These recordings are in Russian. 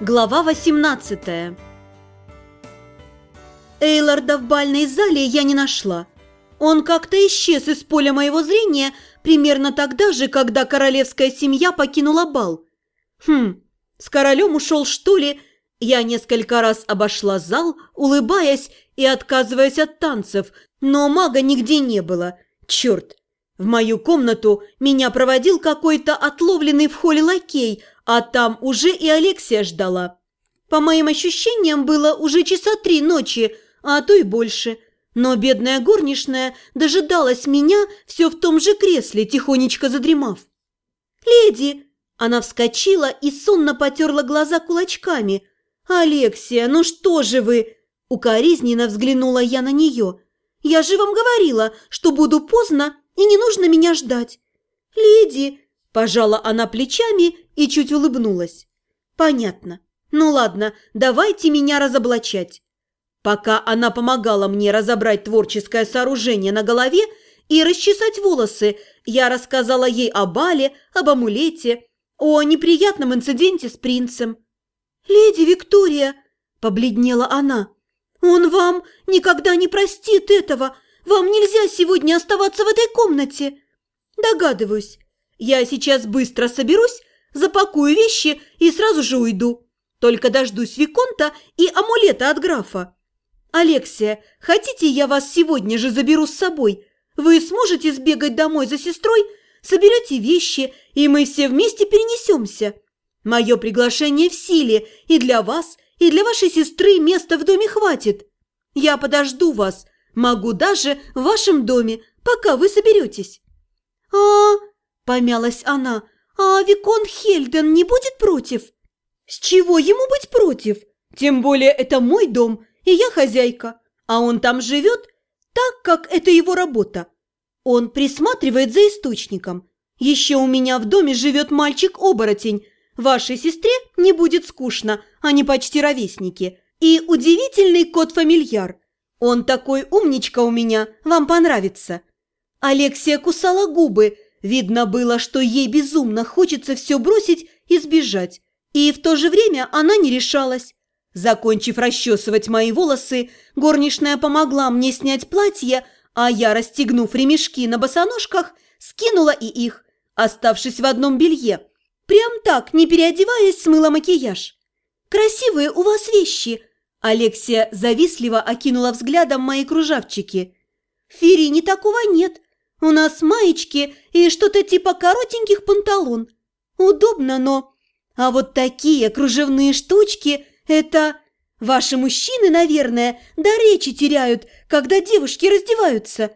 Глава 18 Эйларда в бальной зале я не нашла. Он как-то исчез из поля моего зрения примерно тогда же, когда королевская семья покинула бал. Хм, с королем ушел, что ли? Я несколько раз обошла зал, улыбаясь и отказываясь от танцев, но мага нигде не было. Черт! В мою комнату меня проводил какой-то отловленный в холле лакей, а там уже и Алексия ждала. По моим ощущениям, было уже часа три ночи, а то и больше. Но бедная горничная дожидалась меня все в том же кресле, тихонечко задремав. «Леди!» Она вскочила и сонно потерла глаза кулачками. «Алексия, ну что же вы?» Укоризненно взглянула я на нее. «Я же вам говорила, что буду поздно и не нужно меня ждать». «Леди!» Пожала она плечами и чуть улыбнулась. «Понятно. Ну ладно, давайте меня разоблачать». Пока она помогала мне разобрать творческое сооружение на голове и расчесать волосы, я рассказала ей о бале, об амулете, о неприятном инциденте с принцем. «Леди Виктория!» – побледнела она. «Он вам никогда не простит этого! Вам нельзя сегодня оставаться в этой комнате!» «Догадываюсь. Я сейчас быстро соберусь, запакую вещи и сразу же уйду. Только дождусь Виконта и амулета от графа. Алексия, хотите, я вас сегодня же заберу с собой? Вы сможете сбегать домой за сестрой, соберете вещи, и мы все вместе перенесемся. Мое приглашение в силе, и для вас, и для вашей сестры места в доме хватит. Я подожду вас, могу даже в вашем доме, пока вы соберетесь. А, Помялась она. «А Викон Хельден не будет против?» «С чего ему быть против? Тем более это мой дом, и я хозяйка, а он там живет так, как это его работа. Он присматривает за источником. Еще у меня в доме живет мальчик-оборотень. Вашей сестре не будет скучно, они почти ровесники. И удивительный кот-фамильяр. Он такой умничка у меня, вам понравится». Алексия кусала губы, Видно было, что ей безумно хочется все бросить и сбежать. И в то же время она не решалась. Закончив расчесывать мои волосы, горничная помогла мне снять платье, а я, расстегнув ремешки на босоножках, скинула и их, оставшись в одном белье. Прям так, не переодеваясь, смыла макияж. «Красивые у вас вещи!» Алексия завистливо окинула взглядом мои кружавчики. «В Ферине такого нет!» У нас маечки и что-то типа коротеньких панталон. Удобно, но... А вот такие кружевные штучки – это... Ваши мужчины, наверное, до речи теряют, когда девушки раздеваются.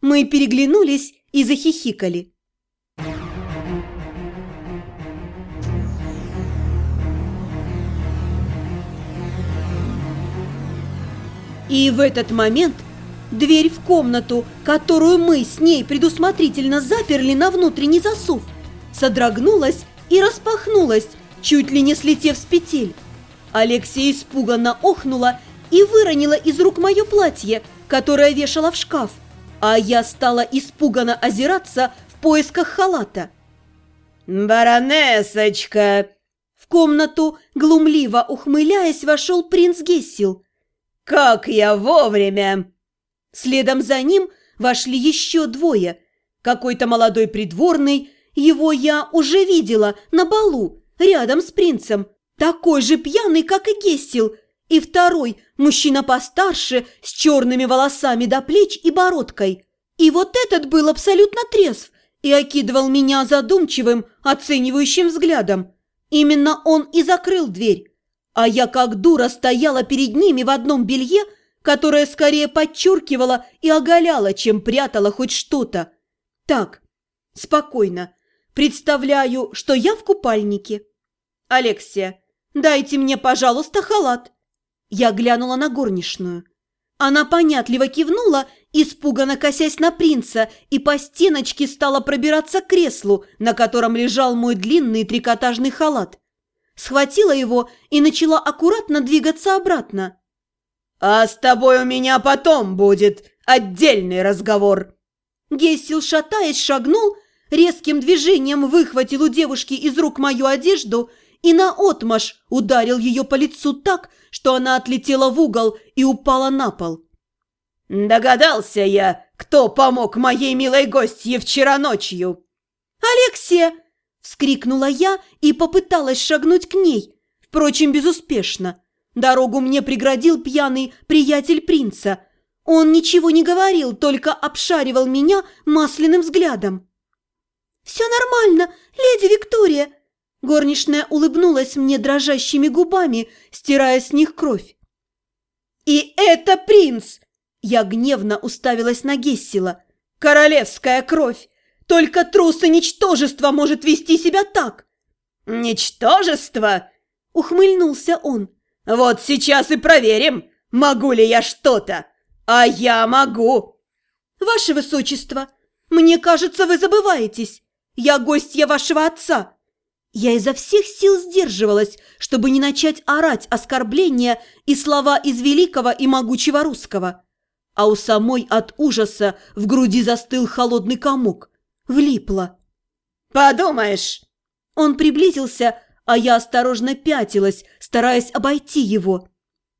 Мы переглянулись и захихикали. И в этот момент – Дверь в комнату, которую мы с ней предусмотрительно заперли на внутренний засов, содрогнулась и распахнулась, чуть ли не слетев с петель. Алексия испуганно охнула и выронила из рук мое платье, которое вешала в шкаф, а я стала испуганно озираться в поисках халата. «Баронесочка!» В комнату, глумливо ухмыляясь, вошел принц Гессил. «Как я вовремя!» Следом за ним вошли еще двое. Какой-то молодой придворный, его я уже видела на балу, рядом с принцем, такой же пьяный, как и Гессил, и второй, мужчина постарше, с черными волосами до плеч и бородкой. И вот этот был абсолютно трезв и окидывал меня задумчивым, оценивающим взглядом. Именно он и закрыл дверь. А я как дура стояла перед ними в одном белье, которая скорее подчеркивала и оголяла, чем прятала хоть что-то. Так, спокойно. Представляю, что я в купальнике. Алексия, дайте мне, пожалуйста, халат. Я глянула на горничную. Она понятливо кивнула, испуганно косясь на принца, и по стеночке стала пробираться к креслу, на котором лежал мой длинный трикотажный халат. Схватила его и начала аккуратно двигаться обратно. «А с тобой у меня потом будет отдельный разговор!» Гессил, шатаясь, шагнул, резким движением выхватил у девушки из рук мою одежду и наотмашь ударил ее по лицу так, что она отлетела в угол и упала на пол. «Догадался я, кто помог моей милой гостье вчера ночью!» «Алексия!» – вскрикнула я и попыталась шагнуть к ней, впрочем, безуспешно. Дорогу мне преградил пьяный приятель принца. Он ничего не говорил, только обшаривал меня масляным взглядом. «Все нормально, леди Виктория!» Горничная улыбнулась мне дрожащими губами, стирая с них кровь. «И это принц!» Я гневно уставилась на Гессила. «Королевская кровь! Только трус и ничтожество может вести себя так!» «Ничтожество?» – ухмыльнулся он. «Вот сейчас и проверим, могу ли я что-то! А я могу!» «Ваше высочество, мне кажется, вы забываетесь. Я гостья вашего отца!» Я изо всех сил сдерживалась, чтобы не начать орать оскорбления и слова из великого и могучего русского. А у самой от ужаса в груди застыл холодный комок. Влипла. «Подумаешь!» Он приблизился, а я осторожно пятилась, стараясь обойти его.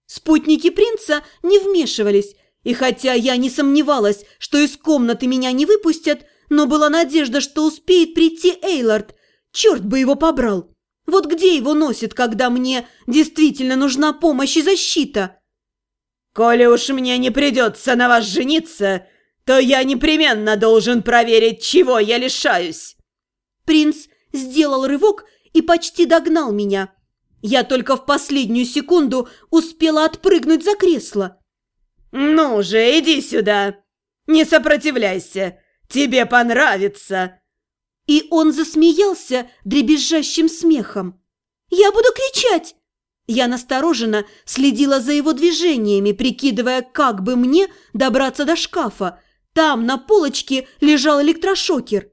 Спутники принца не вмешивались, и хотя я не сомневалась, что из комнаты меня не выпустят, но была надежда, что успеет прийти Эйлард. Черт бы его побрал! Вот где его носит, когда мне действительно нужна помощь и защита? «Коли уж мне не придется на вас жениться, то я непременно должен проверить, чего я лишаюсь!» Принц сделал рывок и почти догнал меня. Я только в последнюю секунду успела отпрыгнуть за кресло. «Ну же, иди сюда! Не сопротивляйся! Тебе понравится!» И он засмеялся дребезжащим смехом. «Я буду кричать!» Я настороженно следила за его движениями, прикидывая, как бы мне добраться до шкафа. Там на полочке лежал электрошокер.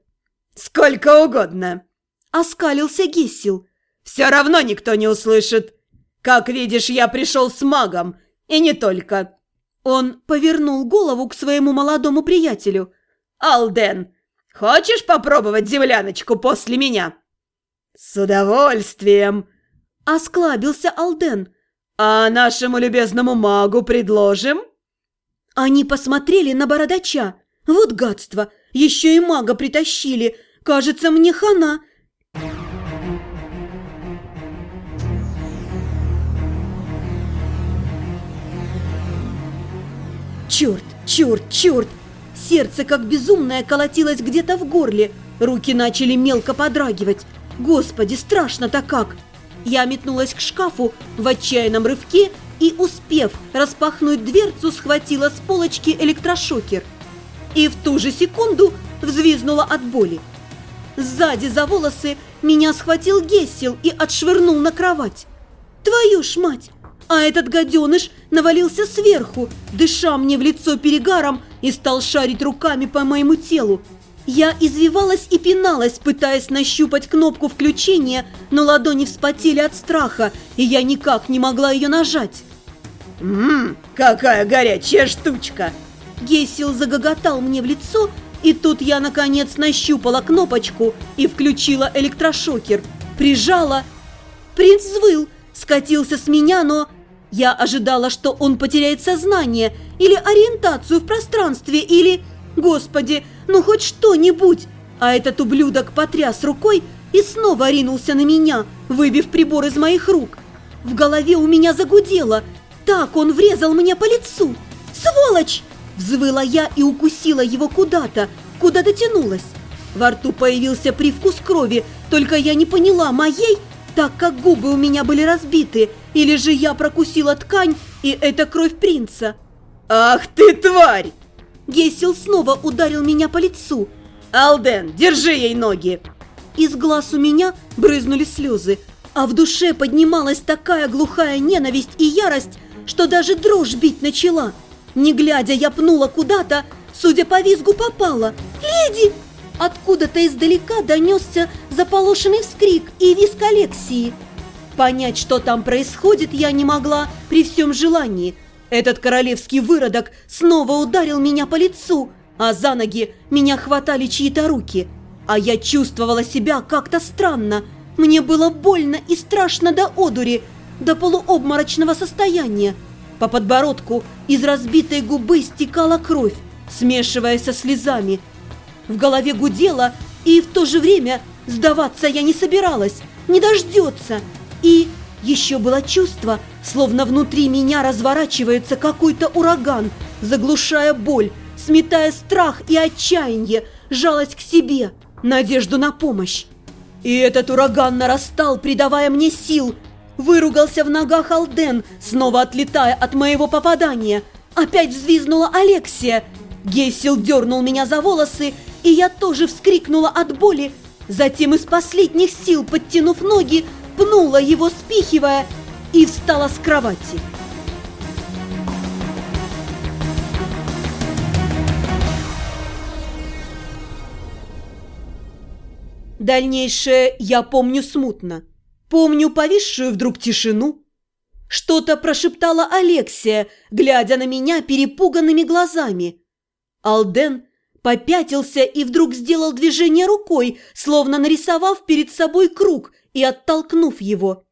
«Сколько угодно!» – оскалился Гессил. «Все равно никто не услышит. Как видишь, я пришел с магом, и не только». Он повернул голову к своему молодому приятелю. «Алден, хочешь попробовать земляночку после меня?» «С удовольствием!» Осклабился Алден. «А нашему любезному магу предложим?» Они посмотрели на бородача. Вот гадство! Еще и мага притащили. Кажется, мне хана. Черт, черт, черт! Сердце, как безумное, колотилось где-то в горле. Руки начали мелко подрагивать. Господи, страшно-то как! Я метнулась к шкафу в отчаянном рывке и, успев распахнуть дверцу, схватила с полочки электрошокер. И в ту же секунду взвизнула от боли. Сзади за волосы меня схватил Гессел и отшвырнул на кровать. «Твою ж мать!» А этот гаденыш навалился сверху, дыша мне в лицо перегаром и стал шарить руками по моему телу. Я извивалась и пиналась, пытаясь нащупать кнопку включения, но ладони вспотели от страха, и я никак не могла ее нажать. «Ммм, какая горячая штучка!» Гесил загоготал мне в лицо, и тут я, наконец, нащупала кнопочку и включила электрошокер. Прижала. Принц взвыл, скатился с меня, но... Я ожидала, что он потеряет сознание или ориентацию в пространстве, или... Господи, ну хоть что-нибудь! А этот ублюдок потряс рукой и снова ринулся на меня, выбив прибор из моих рук. В голове у меня загудело. Так он врезал мне по лицу. «Сволочь!» Взвыла я и укусила его куда-то, куда дотянулась. Во рту появился привкус крови, только я не поняла, моей, так как губы у меня были разбиты, или же я прокусила ткань, и это кровь принца. «Ах ты, тварь!» Гесил снова ударил меня по лицу. «Алден, держи ей ноги!» Из глаз у меня брызнули слезы, а в душе поднималась такая глухая ненависть и ярость, что даже дрожь бить начала. Не глядя, я пнула куда-то, судя по визгу, попала. «Леди!» Откуда-то издалека донесся заполошенный вскрик и визг Алексии. Понять, что там происходит, я не могла при всем желании – этот королевский выродок снова ударил меня по лицу, а за ноги меня хватали чьи-то руки. А я чувствовала себя как-то странно, Мне было больно и страшно до одури, до полуобморочного состояния. По подбородку из разбитой губы стекала кровь, смешиваясь со слезами. В голове гудело, и в то же время сдаваться я не собиралась, не дождется. И еще было чувство, словно внутри меня разворачивается какой-то ураган, заглушая боль, сметая страх и отчаяние, жалость к себе, надежду на помощь. И этот ураган нарастал, придавая мне сил. Выругался в ногах Алден, снова отлетая от моего попадания. Опять взвизнула Алексия. Гейсил дернул меня за волосы, и я тоже вскрикнула от боли. Затем из последних сил, подтянув ноги, пнула его, спихивая, и встала с кровати. Дальнейшее я помню смутно. Помню повисшую вдруг тишину. Что-то прошептала Алексия, глядя на меня перепуганными глазами. Алден попятился и вдруг сделал движение рукой, словно нарисовав перед собой круг и оттолкнув его.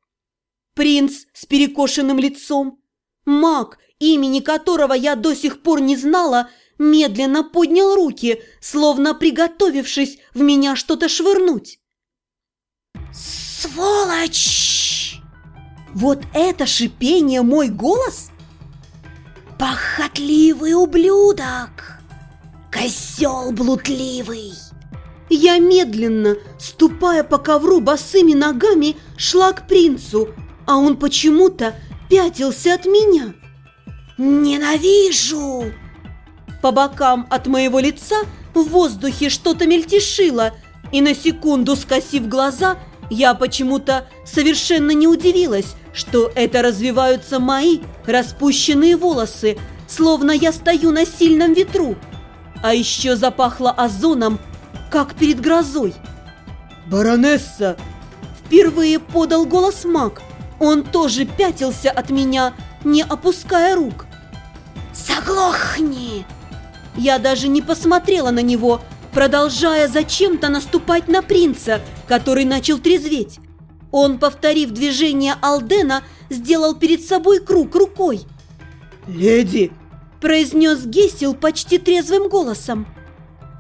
Принц с перекошенным лицом, маг, имени которого я до сих пор не знала, медленно поднял руки, словно приготовившись в меня что-то швырнуть. «Сволочь!» Вот это шипение мой голос? «Похотливый ублюдок! Козел блудливый!» Я медленно, ступая по ковру босыми ногами, шла к принцу, а он почему-то пятился от меня. «Ненавижу!» По бокам от моего лица в воздухе что-то мельтешило, и на секунду, скосив глаза, я почему-то совершенно не удивилась, что это развиваются мои распущенные волосы, словно я стою на сильном ветру. А еще запахло озоном, как перед грозой. «Баронесса!» Впервые подал голос маг. Он тоже пятился от меня, не опуская рук. «Заглохни!» Я даже не посмотрела на него, продолжая зачем-то наступать на принца, который начал трезветь. Он, повторив движение Алдена, сделал перед собой круг рукой. «Леди!» – произнес Гесил почти трезвым голосом.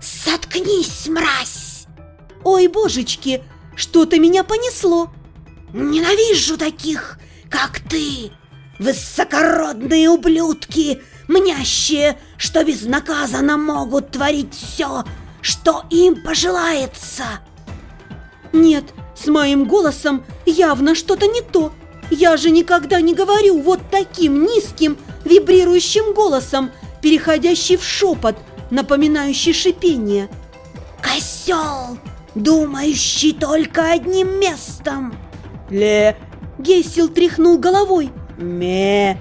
«Соткнись, мразь!» «Ой, божечки, что-то меня понесло!» «Ненавижу таких, как ты! Высокородные ублюдки, мнящие, что безнаказанно могут творить все, что им пожелается!» «Нет, с моим голосом явно что-то не то. Я же никогда не говорю вот таким низким, вибрирующим голосом, переходящий в шепот, напоминающий шипение. «Козел, думающий только одним местом!» «Ле!» Гейсил тряхнул головой. «Ме!»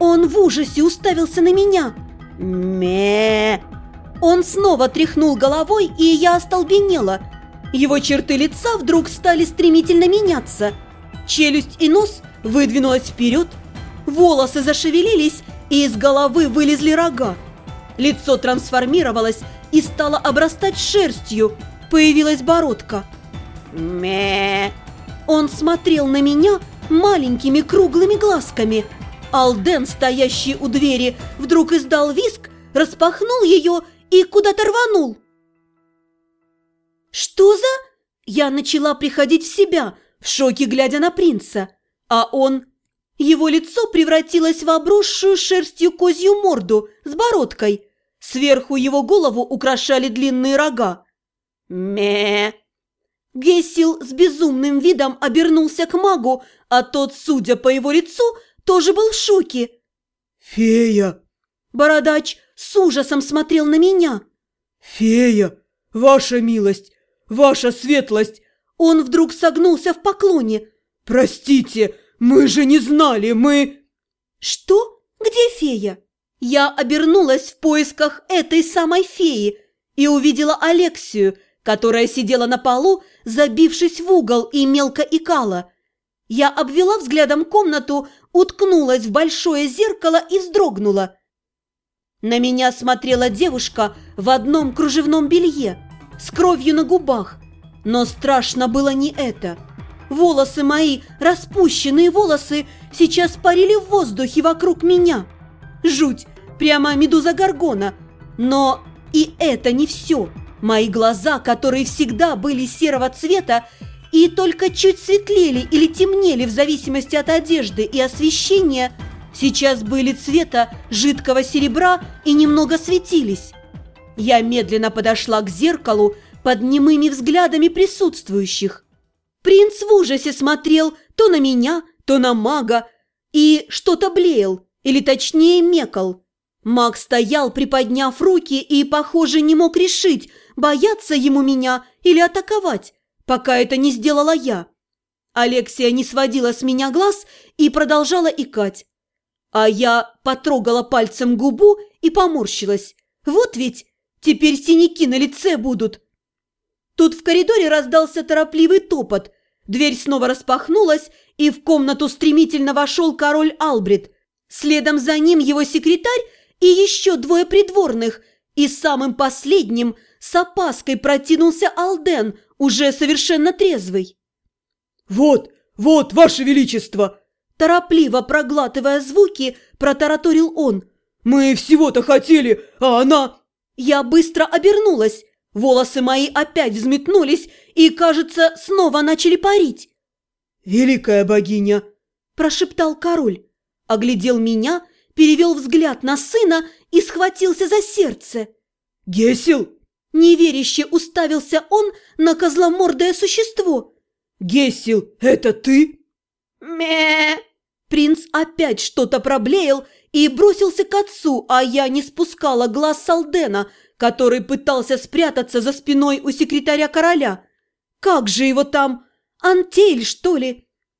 Он в ужасе уставился на меня. «Ме!» Он снова тряхнул головой, и я остолбенела. Его черты лица вдруг стали стремительно меняться. Челюсть и нос выдвинулась вперед, волосы зашевелились, и из головы вылезли рога. Лицо трансформировалось и стало обрастать шерстью, появилась бородка. «Ме!» Он смотрел на меня маленькими круглыми глазками. Алден, стоящий у двери, вдруг издал виск, распахнул ее и куда-то рванул. «Что за...» Я начала приходить в себя, в шоке глядя на принца. А он... Его лицо превратилось в обросшую шерстью козью морду с бородкой. Сверху его голову украшали длинные рога. «Ме!» Гессил с безумным видом обернулся к магу, а тот, судя по его лицу, тоже был в шоке. «Фея!» Бородач с ужасом смотрел на меня. «Фея! Ваша милость! Ваша светлость!» Он вдруг согнулся в поклоне. «Простите, мы же не знали, мы...» «Что? Где фея?» Я обернулась в поисках этой самой феи и увидела Алексию, которая сидела на полу, забившись в угол и мелко икала. Я обвела взглядом комнату, уткнулась в большое зеркало и вздрогнула. На меня смотрела девушка в одном кружевном белье, с кровью на губах. Но страшно было не это. Волосы мои, распущенные волосы, сейчас парили в воздухе вокруг меня. Жуть, прямо медуза Гаргона. Но и это не все. Мои глаза, которые всегда были серого цвета, и только чуть светлели или темнели в зависимости от одежды и освещения, сейчас были цвета жидкого серебра и немного светились. Я медленно подошла к зеркалу под немыми взглядами присутствующих. Принц в ужасе смотрел то на меня, то на мага и что-то блеял, или точнее мекал. Маг стоял, приподняв руки, и, похоже, не мог решить, бояться ему меня или атаковать, пока это не сделала я. Алексия не сводила с меня глаз и продолжала икать. А я потрогала пальцем губу и поморщилась. Вот ведь теперь синяки на лице будут. Тут в коридоре раздался торопливый топот. Дверь снова распахнулась, и в комнату стремительно вошел король Албрит. Следом за ним его секретарь и еще двое придворных, и самым последним с опаской протянулся Алден, уже совершенно трезвый. «Вот, вот, ваше величество!» Торопливо проглатывая звуки, протараторил он. «Мы всего-то хотели, а она...» Я быстро обернулась. Волосы мои опять взметнулись и, кажется, снова начали парить. «Великая богиня!» – прошептал король. Оглядел меня, перевел взгляд на сына и схватился за сердце. «Гесил!» Неверяще уставился он на козломордое существо. «Гесил, это ты?» ме Принц опять что-то проблеял и бросился к отцу, а я не спускала глаз Салдена, который пытался спрятаться за спиной у секретаря короля. «Как же его там? Антель, что ли?»